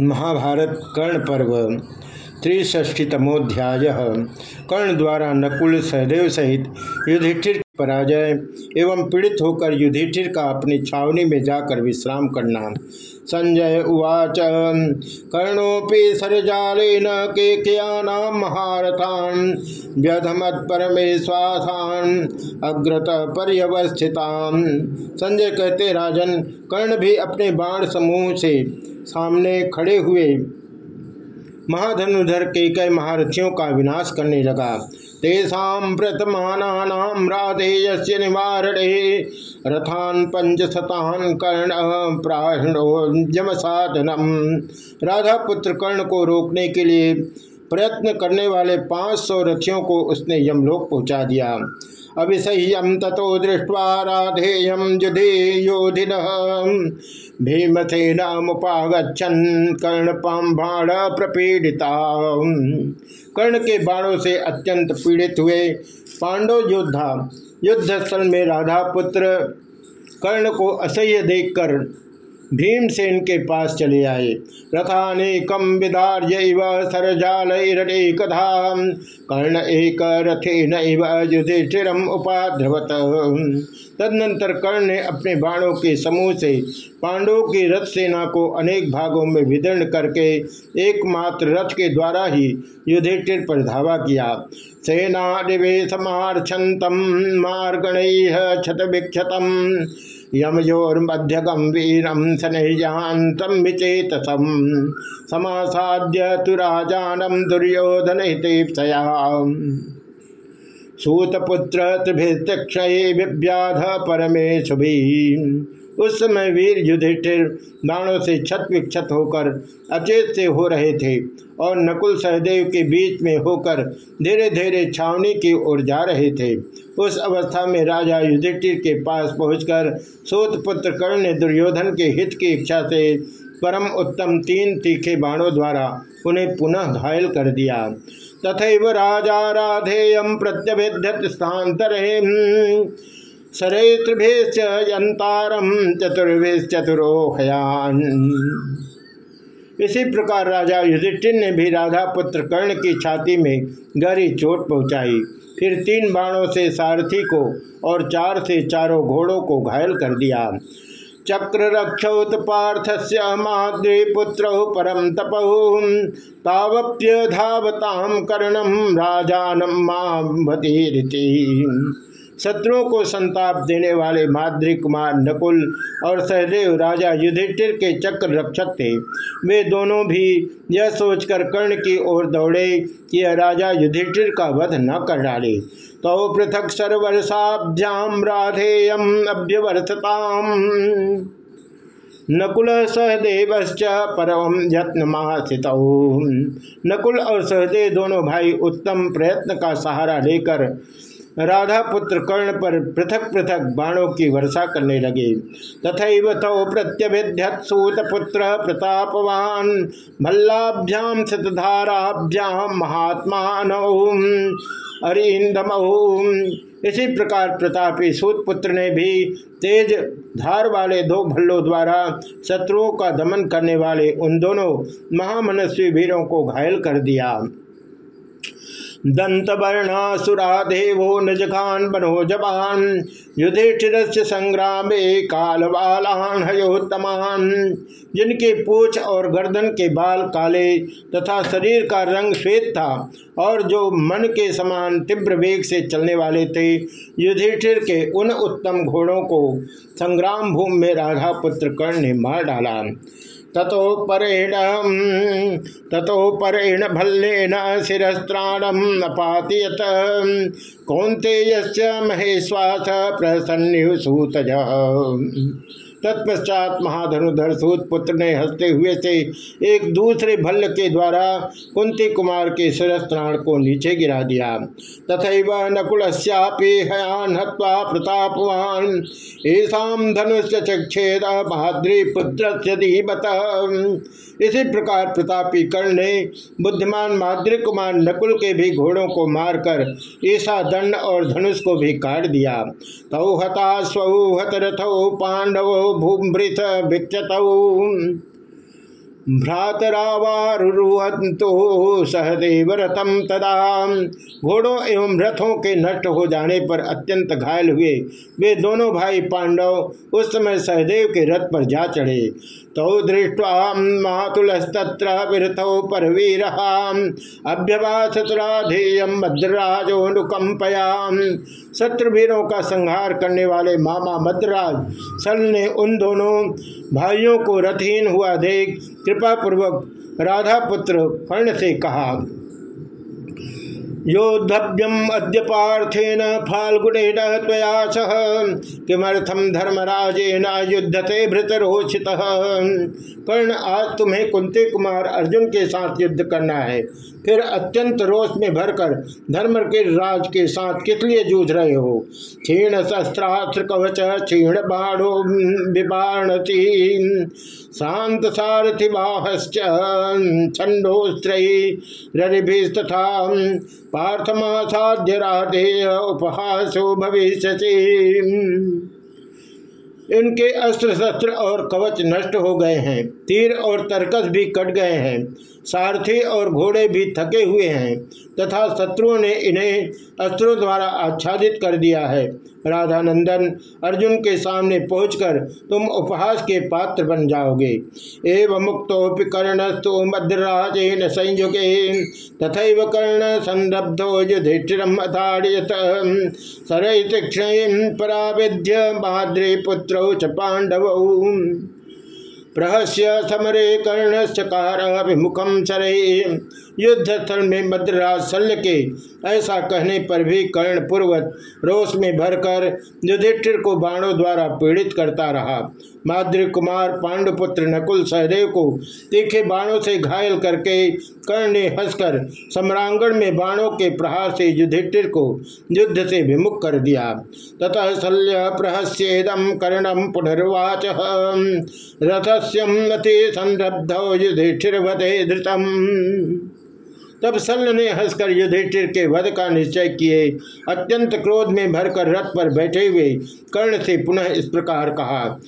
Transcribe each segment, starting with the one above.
महाभारत कर्ण पर्व त्रिष्ठीतमोध्याय कर्ण द्वारा नकुल सहदेव सहित युधिष्ठिर पराजय एवं पीड़ित होकर युधिष्ठिर का अपनी छावनी में जाकर विश्राम करना। संजय उवाच कर्णोपि सरजालेन केकयाना महारथान, व्यधमत परमेश्वासान अग्रत पर्यवस्थितान संजय कहते, राजन, कर्ण भी अपने बाण समूह से सामने खड़े हुए महाधनुधर के कई महारथियों का विनाश करने लगा। तेषा प्रतमानाम राधेय निवारणे, रथान पंच पंचशतान कर्ण प्राणो साधनम राधा पुत्र कर्ण को रोकने के लिए प्रयत्न करने वाले 500 रथियों को उसने यमलोक पहुँचा दिया। अभिसह्यम तथो दृष्ट्वा राधेयम युधे योधिन भीमसेनामुपागछन कर्ण पाम्बाण प्रपीड़िता कर्ण के बाणों से अत्यंत पीड़ित हुए पांडव योद्धा युद्ध स्थल में राधा पुत्र कर्ण को असह्य देखकर भीमसेन के पास चले आए। रथानेकम सरजाल कथा कर्ण एक रथे नैव उपाध्रवत। तदनंतर कर्ण ने अपने बाणों के समूह से पांडवों की रथ सेना को अनेक भागों में विदर्ण करके एकमात्र रथ के द्वारा ही युधिष्ठिर पर धावा किया। सेना निवेशमार्छतम मार्गण क्षत विक्षतम यमयोर्मध्य वीरम शनैजातम विचेतसम समासाद्य दुर्योधन हितेक्षया सूतपुत्र परमेश उस समय वीर युधिष्ठिर बाणों से छत विक्षत होकर अचेत से हो रहे थे और नकुल सहदेव के बीच में होकर धीरे धीरे छावनी की ओर जा रहे थे। उस अवस्था में राजा युधिष्ठिर के पास पहुंचकर सोत पुत्र कर्ण ने दुर्योधन के हित की इच्छा से परम उत्तम तीन तीखे बाणों द्वारा उन्हें पुनः घायल कर दिया। तथा राजा राधेयम प्रत्यभिध्यत स्थानतर सरेत्रिभेश्चंतारम चतुर्भेश्चतुरोहयान। इसी प्रकार राजा युधिष्ठिर ने भी राधा पुत्र कर्ण की छाती में गहरी चोट पहुंचाई। फिर तीन बाणों से सारथी को और चार से चारों घोड़ों को घायल कर दिया। चक्र रक्षौत पार्थस्य माद्रीपुत्र परम तपहु। तावप्य धावताम कर्णम राजानम माभतीरिति शत्रुओं को संताप देने वाले माद्री कुमार नकुल और सहदेव राजा युधिष्ठिर के चक्र रक्षक थे। वे दोनों भी यह सोचकर कर्ण की ओर दौड़े कि राजा युधिष्ठिर का वध न कर डाले। तो पृथक सर्वर्षाभ्याम राधेयम अभ्यवर्षताम नकुल सहदेव परम यत्न महासित नकुल और सहदेव दोनों भाई उत्तम प्रयत्न का सहारा लेकर राधा पुत्र कर्ण पर पृथक पृथक बाणों की वर्षा करने लगे। तथा तौ प्रत्यभिध्यत प्रतापवान भल्लाभ्याम शतधाराभ्याम महात्मा अरिंदम इसी प्रकार प्रतापी सूतपुत्र ने भी तेज धार वाले दो भल्लों द्वारा शत्रुओं का दमन करने वाले उन दोनों महामनस्वी वीरों को घायल कर दिया। दंतवर्णासुरा देवो नजखान बनो जबान युधिष्ठिर से काल कालवालान हयोत्तमान। जिनके पूछ और गर्दन के बाल काले तथा शरीर का रंग श्वेत था और जो मन के समान तीव्र वेग से चलने वाले थे, युधिष्ठिर के उन उत्तम घोड़ों को संग्राम भूमि में राधा पुत्र कर्ण ने मार डाला। ततो परेण ततो परेण भल्लेन शिरस्त्राणम अपातियत। कौंते महेश्वास प्रसन्नुसूतज तत्पश्चात महाधनुधर सूत पुत्र ने हँसते हुए से एक दूसरे भल्ल के द्वारा कुंती कुमार के शिरस्त्राण को नीचे गिरा दिया। तथा नकुल प्रतापवान। ऐसा धनुष चक्षेद महाद्री पुत्र इसी प्रकार प्रतापी कर्ण ने बुद्धिमान माद्री कुमार नकुल के भी घोड़ों को मारकर ईसा दंड और धनुष को भी काट दिया। तौ हता स्वौ हत रथौ पांडव भूमृत भिक्षत भ्रातरावारुहंतो सहदेव रथम तदा। घोड़ों एवं रथों के नष्ट हो जाने पर अत्यंत घायल हुए। वे दोनों भाई पांडव उस समय सहदेव के रथ पर जा चढ़े। तौ दृष्ट्वा मातुलस्तत्र विरथौ परवीर अभ्यवासतुराधेयम भद्रराजोनुकंपयाम शत्रुवीरों का संहार करने वाले मामा मद्राज सल ने उन दोनों भाइयों को रथहीन हुआ देख कृपा पूर्वक राधा पुत्र फर्ण से कहा योद्धव्यम अद्य पार्थेन फाल्गुनेन त्वया सह। किमर्थम धर्मराजेन युद्धते भृतरोचित? कर्ण, आज तुम्हें कुंती कुमार अर्जुन के साथ युद्ध करना है। फिर अत्यंत रोष में भरकर धर्म के राज के साथ किस लिए जूझ रहे हो? क्षीण शस्त्रास्त्र कवच, क्षीण बाणो विबाणती। शांत सारथि बाहश्च छंडोस्त्रिभिस्तथा पार्थमासाध्य राधेय उपहासो भविष्य इनके अस्त्र शस्त्र और कवच नष्ट हो गए हैं। तीर और तरकस भी कट गए हैं। सारथी और घोड़े भी थके हुए हैं, तथा शत्रुओं ने इन्हें अस्त्रों द्वारा आच्छादित कर दिया है। राधानंदन अर्जुन के सामने पहुंचकर तुम उपहास के पात्र बन जाओगे। एवं मुक्तोपि कर्णस्तु मध्यराजेन संयुगे तथा कर्ण संरब्धो युधिष्ठिरम सरय तीक्षण पराविध्य माद्रे पुत्रौ च पांडव प्रहस्य समरे कर्णश्चकार विमुखम चरे। युद्ध स्थल में मद्राज शल्य के, ऐसा कहने पर भी कर्ण पूर्वत रोष में भरकर युधिष्ठिर को बाणों द्वारा पीड़ित करता रहा। माद्री कुमार पांडुपुत्र नकुल सहदेव को तीखे बाणों से घायल करके कर्ण ने हंसकर सम्रांगण में बाणों के प्रहार से युधिष्ठिर को युद्ध से विमुख कर दिया। ततः शल्य प्रहस्येदम कर्णम पुनर्वाच। रथस्यम अति संरब्ध युधिष्ठिर वधे धृतम। तब सल्ल ने हंसकर युधिष्ठिर के वध का निश्चय किए। अत्यंत क्रोध में भरकर रथ पर बैठे हुए कर्ण से पुनः इस प्रकार कहा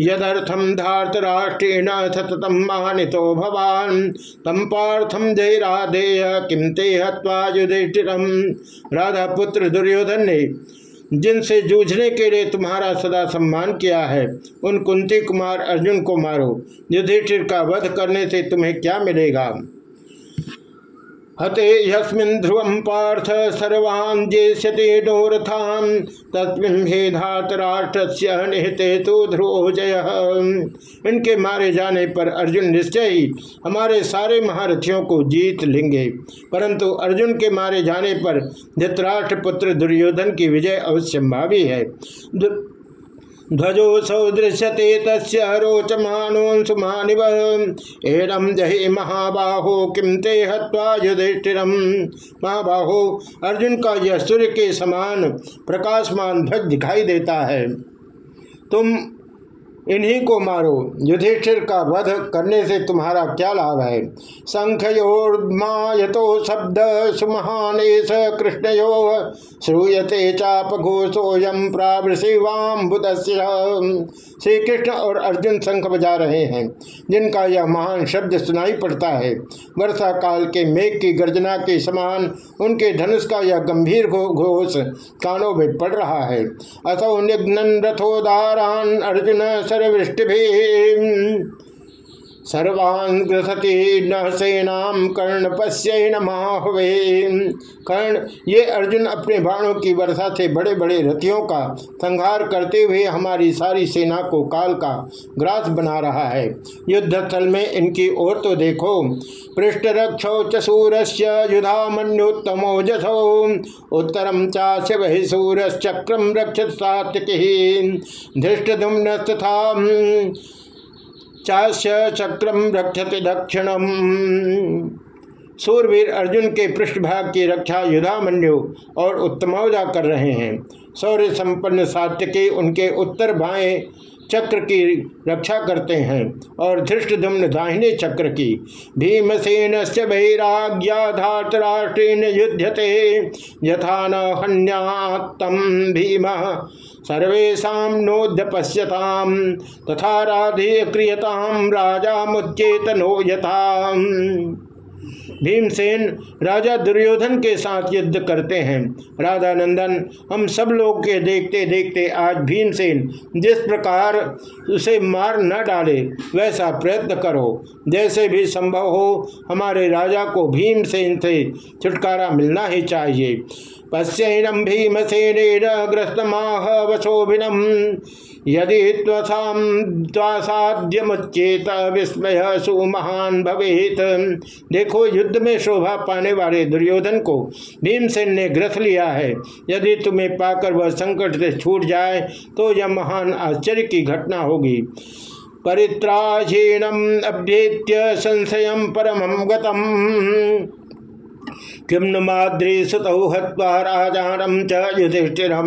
यदर्थम धार्त राष्ट्रेण सततम मानितो भवान। तम पार्थम जय राधेय किम ते हवा युधिष्ठिरम। राधा पुत्र दुर्योधन ने जिनसे जूझने के लिए तुम्हारा सदा सम्मान किया है, उन कुंती कुमार अर्जुन को मारो। युधिष्ठिर का वध करने से तुम्हें क्या मिलेगा? हते यस्मिन् ध्रुवं पार्थ सर्वान् जेष्यते निहते तो ध्रुवो जय। इनके मारे जाने पर अर्जुन निश्चय हमारे सारे महारथियों को जीत लेंगे। परंतु अर्जुन के मारे जाने पर धृतराष्ट्र पुत्र दुर्योधन की विजय अवश्य भावी है। ध्वजोसौ दृश्यते तस्य रोचमानोन्सुमानिव एनम जहे महाबाहो किम ते हवा युधिष्ठिरम महाबाहो अर्जुन का यह सूर्य के समान प्रकाशमान ध्वज दिखाई देता है। तुम इन्हीं को मारो। युधिष्ठिर का वध करने से तुम्हारा क्या लाभ है? संख्योर्मायतो शब्द सुमहान कृष्णयो। श्रूयते चाप घोषोयम प्रावृशिवाम बुध श्री कृष्ण और अर्जुन शंख बजा रहे हैं, जिनका यह महान शब्द सुनाई पड़ता है। वर्षा काल के मेघ की गर्जना के समान उनके धनुष का यह गंभीर घोष कानों में पड़ रहा है। असौ निघ्न रथोदारान अर्जुन सर्वृष्टि सर्वान् ग्रसति न सेनाम कर्ण पश्य माहवे कर्ण ये अर्जुन अपने बाणों की वर्षा से बड़े बड़े रथियों का संहार करते हुए हमारी सारी सेना को काल का ग्रास बना रहा है। युद्ध स्थल में इनकी ओर तो देखो। पृष्ठ रक्षो चूरस्य युधा मन्योत्तमो जसो उत्तरम चाश्य वही सूरश्चक्रम रक्षत सात्विक। धृष्ट तथा चास्य चक्रम रक्षति दक्षिणम। सूरवीर अर्जुन के पृष्ठभाग की रक्षा युधामन्यु और उत्तमौजा कर रहे हैं। शौर्य संपन्न सात्यकी उनके उत्तर बाएँ चक्र की रक्षा करते हैं और धृष्टधुम्न दाहिने चक्र की। भीमसेन से बहिराज्ञाधातराष्ट्रेण युद्धते यथा न हन्यात्म भीम। सर्वेशा नोध्य तथा राधे क्रियताम राजा मुच्चेतनो यथा भीमसेन राजा दुर्योधन के साथ युद्ध करते हैं। राधा नंदन, हम सब लोग के देखते देखते आज भीमसेन जिस प्रकार उसे मार न डाले, वैसा प्रयत्न करो। जैसे भी संभव हो, हमारे राजा को भीमसेन से छुटकारा मिलना ही चाहिए। पश्यैनम भीमसेन ग्रस्तमाह वशोभिनम। यदि त्वसाध्यमुच्चेत विस्मय सुमहान भवेत। देखो, युद्ध में शोभा पाने वाले दुर्योधन को भीमसेन ने ग्रथ लिया है। यदि तुम्हें पाकर वह संकट से छूट जाए तो यह महान आश्चर्य की घटना होगी। परित्राहीणम अभ्येत्य संशय परम गतम। किम न माद्री सुतौ युधिष्ठिरम?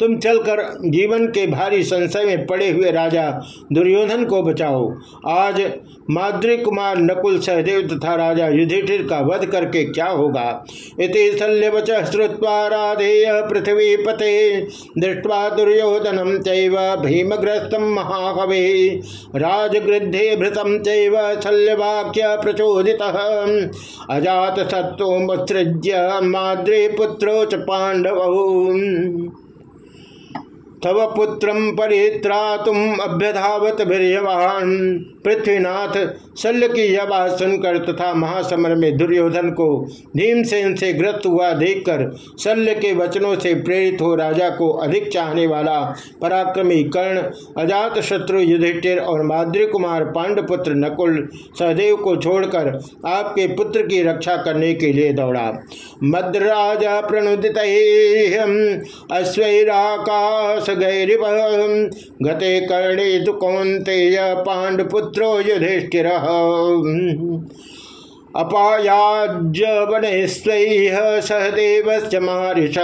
तुम चलकर जीवन के भारी संशय में पड़े हुए राजा दुर्योधन को बचाओ। आज माद्री कुमार नकुल सहदेव तथा राजा युधिष्ठिर का वध करके क्या होगा? इति शल्यवच श्रुवा राधेय पृथ्वी पते। दृष्टवा दुर्योधनम चैव भीमग्रस्तम महाकवे राजगृद्धे भृतम चैव शल्यवाक्य प्रचोदित। अजात सत्वमुत्सृज्य माद्री पुत्रो च पांडव तव पुत्र परित्रा तुम अभ्यधावत वीरवान पृथ्वीनाथ शल्य की यह बात सुनकर तथा महासमर में दुर्योधन को भीमसेन से ग्रस्त हुआ देखकर शल्य के वचनों से प्रेरित हो राजा को अधिक चाहने वाला पराक्रमी कर्ण, अजात शत्रु युधिष्ठिर और माद्री कुमार पांडपुत्र नकुल सहदेव को छोड़कर आपके पुत्र की रक्षा करने के लिए दौड़ा। मद्राजा प्रणुदित अश्वैराकाश गैरिव गते कर्णे दुकौंते पांडपुत्र पुत्रो युधिष्ठिर। अपायाज वनेश्व सहदेव मारिष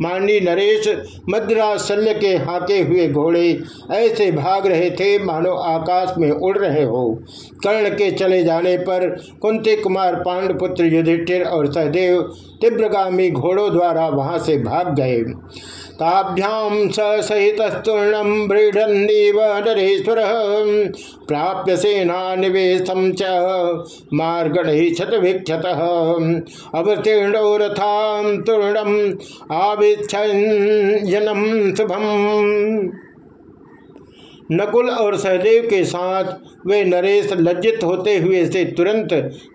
मांडी नरेश मद्राशल्य के हाके हुए घोड़े ऐसे भाग रहे थे मानो आकाश में उड़ रहे हो। कर्ण के चले जाने पर कुंती कुमार पांडपुत्र युधिष्ठिर और सहदेव तीव्रगामी घोड़ों द्वारा वहाँ से भाग गए। ताभ्याम सहित स्तूर्णम बृढ़ीव नरेश्वर प्राप्य सेना निवेशम च मार्गण क्षत विक्षत अवतीर्ण रथा तूर्णम आविच्छनम शुभम। नकुल और सहदेव के साथ वे नरेश लज्जित होते हुए से तुरंत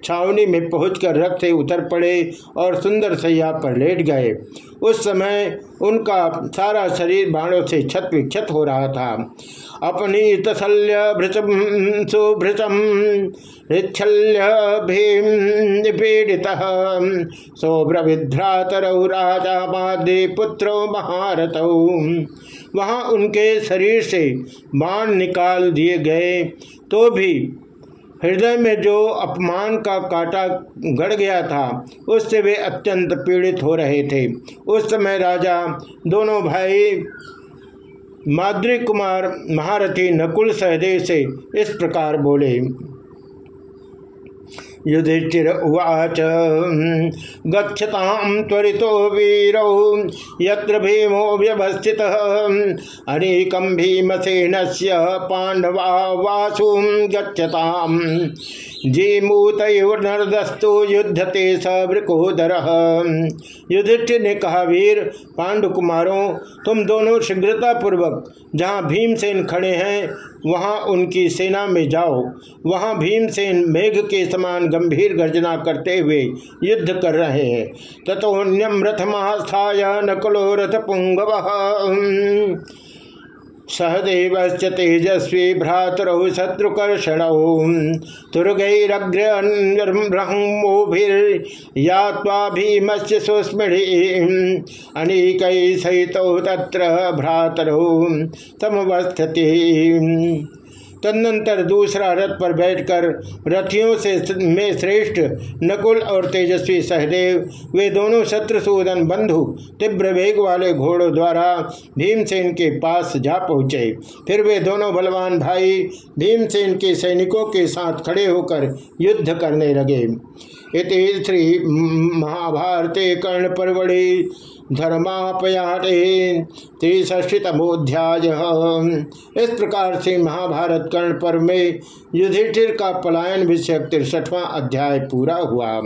छावनी में पहुंचकर रथ से उतर पड़े और सुंदर सैया पर लेट गए। उस समय उनका सारा शरीर बाणों से छत विक्षत हो रहा था। अपनी तसल्य भृचम सुभृचम हृच्छल्य भीपीड़ित सौभ्रविध्रातरौ राजा पुत्रो महारथ वहाँ उनके शरीर से बाण निकाल दिए गए। तो भी हृदय में जो अपमान का कांटा गड़ गया था, उससे वे अत्यंत पीड़ित हो रहे थे। उस समय राजा दोनों भाई माद्री कुमार महारथी नकुल सहदेव से इस प्रकार बोले। युधिष्ठिर उवाच गच्छताम त्वरितो वीरौ यत्र भीमो व्यवस्थित। अनेकम भीमसेन से पांडवा वासु गच्छताम। जीमूतुर्नरदस्तु युद्धते सवृकोदर युधिष्ठिर ने कहा, वीर, पांडुकुमारों, तुम दोनों शीघ्रता पूर्वक जहाँ भीमसेन खड़े हैं, वहाँ उनकी सेना में जाओ। वहाँ भीमसेन मेघ के समान गंभीर गर्जना करते हुए युद्ध कर रहे हैं। तथोन्यम रथ महास्थाय नकलो रथ पुंगव सहदेव तेजस्वी भ्रातरौ शत्रुकर्षण। तुर्गैरग्रहमोभिर्यात्वा भीमस्य सुस्मृढ़ि। अनेक सहित तत्र तदनंतर दूसरा रथ पर बैठकर रथियों से में श्रेष्ठ, नकुल और तेजस्वी सहदेव, वे दोनों शत्रुसूदन बंधु, तीव्र वेग वाले घोड़ों द्वारा भीमसेन के पास जा पहुँचे। फिर वे दोनों बलवान भाई भीमसेन के सैनिकों के साथ खड़े होकर युद्ध करने लगे। इति श्री महाभारते कर्ण परवड़ी धर्मापयाटे त्रिष्ठितमोध्याय इस प्रकार से महाभारत कर्ण पर्व में युधिष्ठिर का पलायन विषयक तिरसठवां अध्याय पूरा हुआ।